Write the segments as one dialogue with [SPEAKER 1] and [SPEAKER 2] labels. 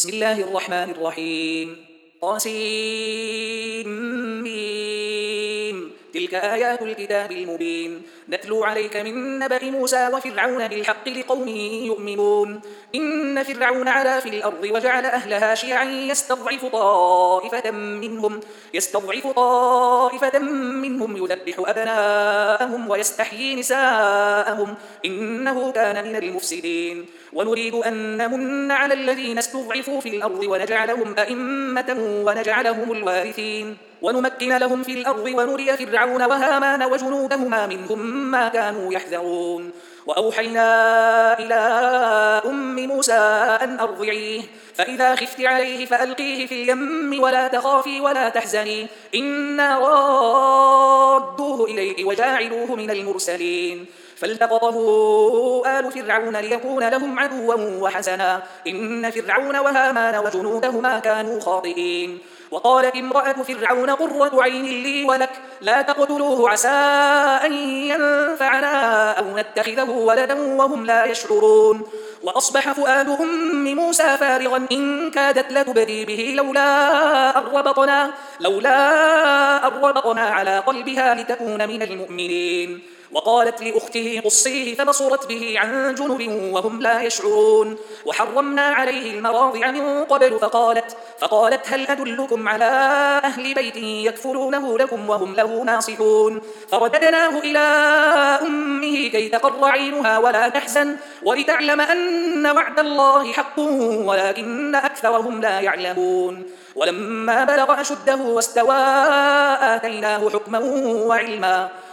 [SPEAKER 1] بسم الله الرحمن الرحيم قاسم تلك آيات الكتاب المبين نتلو عليك من نبأ موسى وفرعون بالحق لقوم يؤمنون إن فرعون علا في الأرض وجعل أهلها شيعا يستضعف طائفة منهم يستضعف طائفة منهم يذبح أبناءهم ويستحيي نساءهم إنه كان من المفسدين ونريد أن نمن على الذين استضعفوا في الأرض ونجعلهم أئمة ونجعلهم الوارثين ونمكن لهم في الأرض ونري فرعون وهامان وجنودهما منهم ما كانوا يحذرون وأوحينا إلى أم موسى أن أرضعيه فإذا خفت عليه فألقيه في اليم ولا تخافي ولا تحزني إنا رادوه إليك وجاعلوه من المرسلين فالتقطه آل فرعون ليكون لهم عدوا وحسنا إن فرعون وهامان وجنودهما كانوا خاطئين وقالت امرأة فرعون قرة عين لي ولك لا تقتلوه عسى أن ينفعنا أو نتخذه ولدا وهم لا يشعرون وأصبح فؤاد أم موسى فارغا إن كادت لتبدي به لولا أن لولا أربطنا على قلبها لتكون من المؤمنين وقالت لأخته قصيه فبصرت به عن جنب وهم لا يشعرون وحرمنا عليه المراضع من قبل فقالت, فقالت هل أدلكم على أهل بيت يكفلونه لكم وهم له ناصحون فرددناه إلى أمه كي تقر عينها ولا تحزن ولتعلم أن وعد الله حق ولكن أكثرهم لا يعلمون ولما بلغ أشده واستوى آتيناه حكما وعلما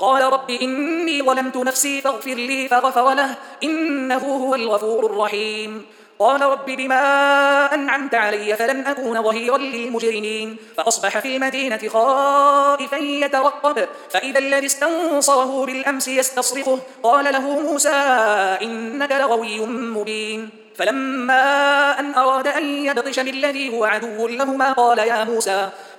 [SPEAKER 1] قال رب إني ظلمت نفسي فاغفر لي فغفر له إنه هو الغفور الرحيم قال رب بما أنعمت علي فلن أكون ظهيرا للمجرمين فأصبح في المدينة خائفا يترقب فإذا الذي استنصره بالأمس يستصرخه قال له موسى إنك لغوي مبين فلما أن أراد أن يبطش بالذي هو عدو لهما قال يا موسى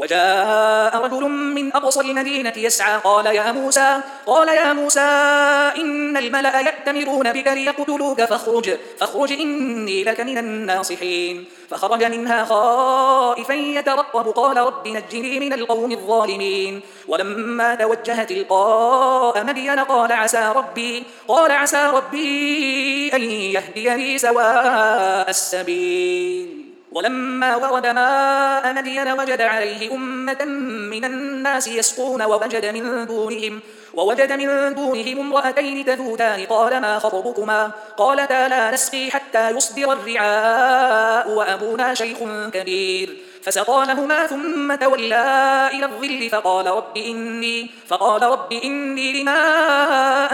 [SPEAKER 1] وجاء رجل من أقصى المدينة يسعى قال يا موسى قال يا موسى إن الملأ يأتمرون بك ليقتلوك فاخرج فاخرج إني لك من الناصحين فخرج منها خائفا يترقب قال رب نجني من القوم الظالمين ولما توجه تلقاء مدين قال عسى ربي قال عسى ربي أن يهديني سواء السبيل ولما ورد ماء مدين وجد عليه أمة من الناس يسقون ووجد من دونهم ووجد من دونهم امرأتين تذودان قال ما خطبكما قالتا لا نسقي حتى يصدر الرعاء وأبونا شيخ كبير فسقى لهما ثم تولى إلى الظل فقال رب إني, فقال رب إني لما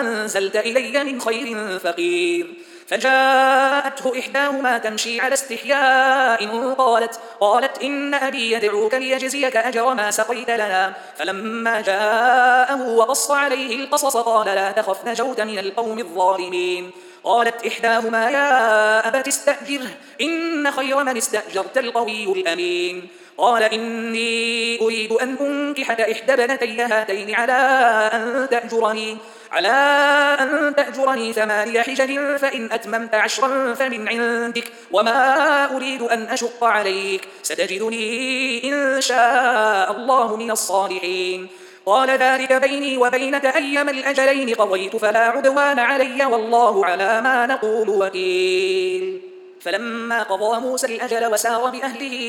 [SPEAKER 1] أنزلت إلي من خير فقير فجاءته إحداهما تمشي على استحياء قالت قالت إن أبي يدعوك ليجزيك أجر ما سقيت لنا فلما جاءه وقص عليه القصص قال لا تخف نجوت من القوم الظالمين قالت إحداهما يا أبت استأجره إن خير من استأجرت القوي الأمين قال إني أريد أن أنكحك إحدى بنتي هاتين على أن تأجرني على أن تأجرني ثماني حجج فإن أتممت عشرا فمن عندك وما أريد أن أشق عليك ستجدني إن شاء الله من الصالحين قال ذلك بيني وبينك أيما الأجلين قضيت فلا عدوان علي والله على ما نقول وكيل فلما قضى موسى الأجل وسار بأهله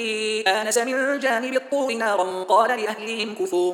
[SPEAKER 1] آنس من جانب الطور نارا قال لأهلهم كثوا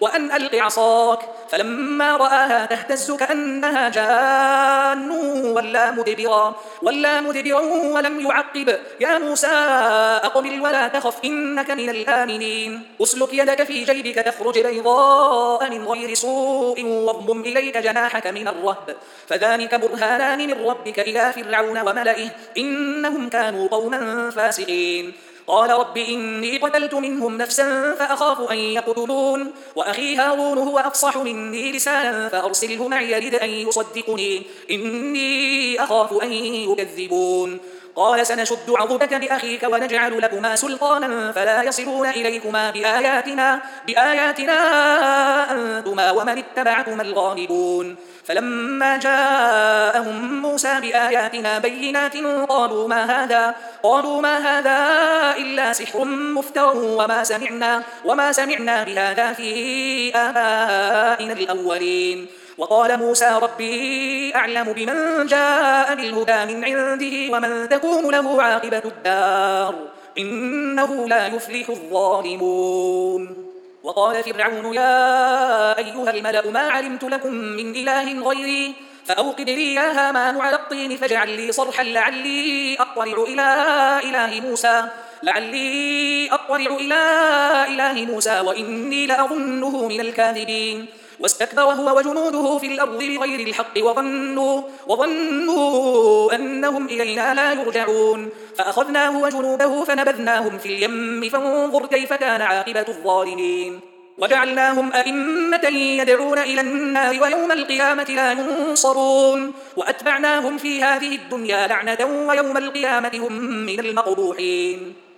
[SPEAKER 1] وأن ألق عصاك فلما رآها تهتز كأنها جان ولا مدبرا, ولا مدبرا ولم يعقب يا موسى أقبل ولا تخف إنك من الآمنين أسلك يدك في جيبك تخرج بيضاء من غير سوء واضم إليك جناحك من الرهب فذلك برهانان من ربك إلى فرعون وملئه إنهم كانوا قوما فاسقين قال رب إني قتلت منهم نفسا فأخاف أن يقتلون وأخي هارون هو أفصح مني لسانا فأرسله معي لدأ أن يصدقني إني أخاف أن يكذبون قال سنشد عضدك بأخيك ونجعل لكما سلطانا فلا يصلون إليكما بآياتنا, بآياتنا أنتما ومن اتبعكما الغالبون فلما جاءهم موسى بآياتنا بينات قالوا ما هذا قالوا ما هذا إلا سحر مفتر وما سمعنا وما سمعنا بهذا في آبائنا الأولين وقال موسى ربي أعلم بمن جاء بالهدى من عنده ومن تكون له عاقبة الدار إنه لا يفلح الظالمون وقال فرعون يا أيها الملأ ما علمت لكم من إله غيري فأوقد لي يا هامان على الطين فاجعل لي صرحا لعلي أطلع إلى إله موسى لعلي أطلع إلى إله موسى وإني لأظنه من الكاذبين واستكبر هو وجنوده في الأرض بغير الحق وظنوا, وظنوا أنهم إلينا لا يرجعون فأخذناه وجنوده فنبذناهم في اليم فانظر كيف كان عاقبة الظالمين وجعلناهم أئمة يدعون إلى النار ويوم القيامة لا ينصرون وأتبعناهم في هذه الدنيا لعنة ويوم القيامة هم من المقبوحين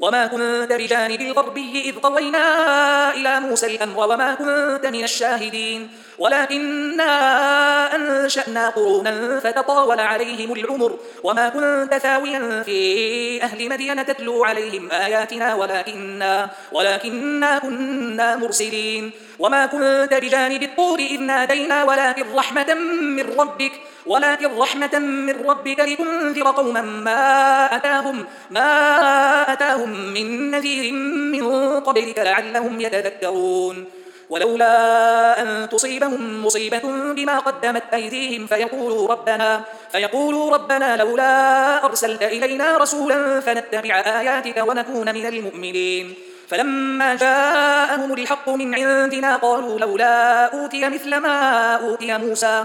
[SPEAKER 1] وما كنت بجانب الغربي إذ قوينا إلى موسى الأمر وما كنت من الشاهدين ولكنا أنشأنا قرونا فتطاول عليهم العمر وما كنت ثاويا في أهل مدين تتلو عليهم آياتنا ولكننا, ولكننا كنا مرسلين وما كنت بجانب الطور إذ نادينا ولكن رحمة من ربك ولكن رحمة من ربك لتنذر قوما ما أتاهم, ما أتاهم من نذير من قبلك لعلهم يتذكرون ولولا أن تصيبهم مصيبة بما قدمت أيديهم فيقولوا ربنا, فيقولوا ربنا لولا أرسلت إلينا رسولا فنتبع آياتك ونكون من المؤمنين فلما جاءهم الحق من عندنا قالوا لولا أوتي مثل ما أوتي موسى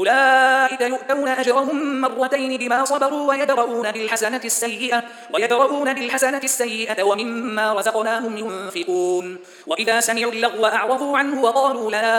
[SPEAKER 1] أولئك يؤتون أجرهم مرتين بما صبروا ويدرؤون بالحسنة السيئة ويدرؤون بالحسنة السيئة ومما رزقناهم ينفقون وإذا سمعوا اللغو أعرضوا عنه وقالوا لنا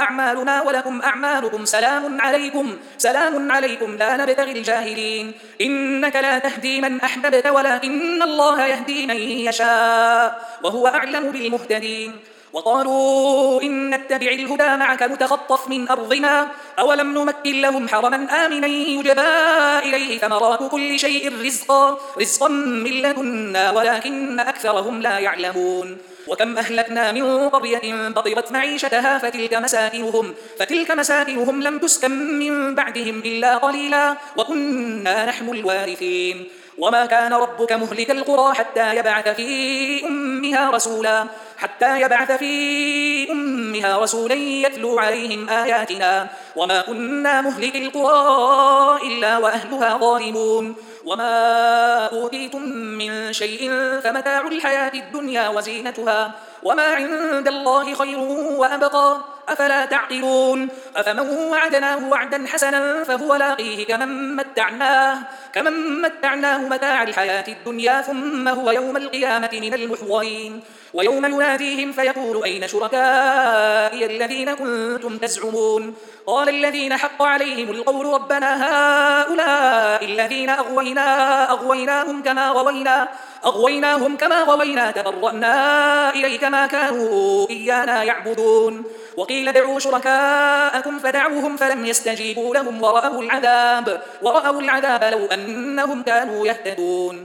[SPEAKER 1] أعمالنا ولكم أعمالكم سلام عليكم سلام عليكم لا نبتغي الجاهلين إنك لا تهدي من أحببت ولكن الله يهدي من يشاء وهو أعلم بالمهتدين وقالوا إن نتبع الهدى معك نتخطف من أرضنا أولم نمكن لهم حرما آمنا يجبى إليه ثمرات كل شيء رزقا رزقا من لدنا ولكن أكثرهم لا يعلمون وكم أهلكنا من قرية بطرت معيشتها فتلك مساكنهم, فتلك مساكنهم لم تسكن من بعدهم إلا قليلا وكنا نحن الوارثين وما كان ربك مهلك القرى حتى يبعث في أمها رسولا حتى يبعث في أمها رسولا يتلو عليهم آياتنا وما كنا مهلك القرى إلا وأهلها ظالمون وما أوتيتم من شيء فمتاع الحياة الدنيا وزينتها وما عند الله خير وأبقى أفلا تعقلون أفمن وعدناه وعدا حسنا فهو لاقيه كمن متعناه, كمن متعناه متاع الحياة الدنيا ثم هو يوم القيامة من المحضرين ويوم يناديهم فيقول أين شركائي الذين كنتم تزعمون قال الذين حق عليهم القول ربنا هؤلاء الذين أغوينا أغويناهم كما غوينا أغويناهم كما غوينا تبرأنا إليك ما كانوا إيانا يعبدون وقيل دعوا شركاءكم فدعوهم فلم يستجيبوا لهم ورأوا العذاب ورأوا العذاب لو أنهم كانوا يهتدون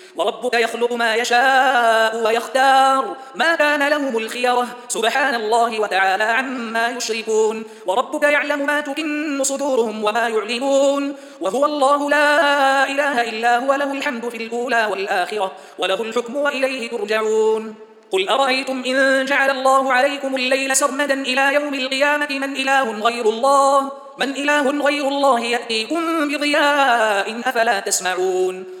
[SPEAKER 1] وربك يخلق ما يشاء ويختار ما كان لهم الخيرة سبحان الله وتعالى عما يشركون وربك يعلم ما تكن صدورهم وما يعلمون وهو الله لا إله إلا هو له الحمد في الأولى والآخرة وله الحكم وإليه ترجعون قل أرأيتم إن جعل الله عليكم الليل سرمدا إلى يوم القيامة من إله غير الله من إله غير الله يأتيكم بضياء أفلا تسمعون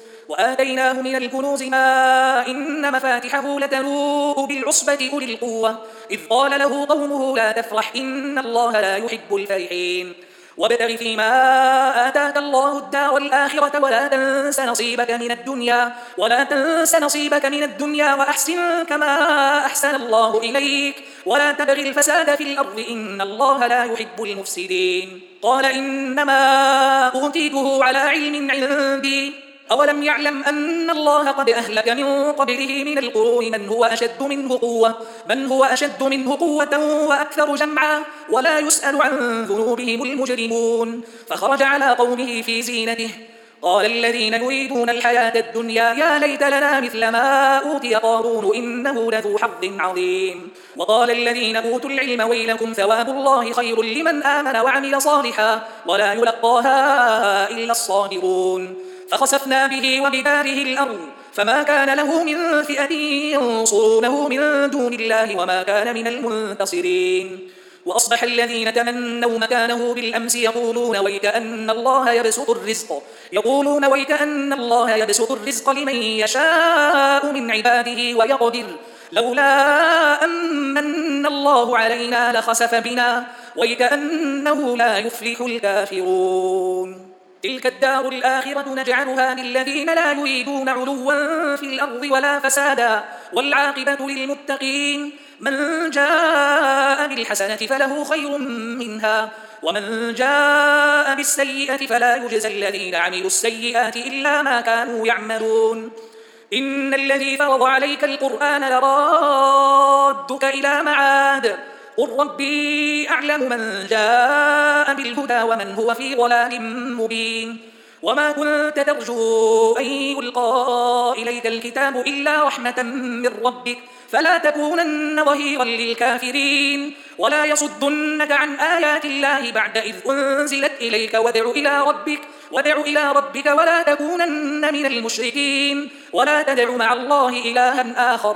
[SPEAKER 1] وآتيناه من الكنوز ما إن مفاتحه لتنوء بالعصبة أولي القوة إذ قال له قومه لا تفرح إن الله لا يحب الفرحين وابتغ فيما آتاك الله الدار الآخرة ولا تنس نصيبك من الدنيا ولا تنس نصيبك من الدنيا وأحسن كما أحسن الله إليك ولا تبغ الفساد في الأرض إن الله لا يحب المفسدين قال إنما أوتيته على علم عندي أولم يعلم أن الله قد أهلك من قبله من القرون من هو أشد منه قوة من هو أشد منه قوة وأكثر جمعا ولا يسأل عن ذنوبهم المجرمون فخرج على قومه في زينته قال الذين يريدون الحياة الدنيا يا ليت لنا مثل ما أوتي قارون إنه لذو حظ عظيم وقال الذين أوتوا العلم ويلكم ثواب الله خير لمن آمن وعمل صالحا ولا يلقاها إلا الصابرون فخسفنا به وبداره الأرض فما كان له من فئة ينصرونه من دون الله وما كان من المنتصرين وأصبح الذين تمنوا مكانه بالأمس يقولون ويكأن الله يبسط الرزق يقولون ويكأن الله يبسط الرزق لمن يشاء من عباده ويقدر لولا أن الله علينا لخسف بنا ويكأنه لا يفلح الكافرون تلك الدار الآخرة نجعلها للذين لا يريدون علوا في الأرض ولا فسادا والعاقبة للمتقين من جاء بالحسنة فله خير منها ومن جاء بالسيئة فلا يجزى الذين عملوا السيئات إلا ما كانوا يعملون إن الذي فرض عليك القرآن لرادك إلى معاد قل ربي أعلم من جاء بالهدى ومن هو في ضلال مبين وما كنت ترجو أن يلقى إليك الكتاب إلا رحمة من ربك فلا تكونن ظهيرا للكافرين ولا يصدنك عن آيات الله بعد إذ أنزلت إليك وادع إلى ربك وادع إلى ربك ولا تكونن من المشركين ولا تدع مع الله إلها آخر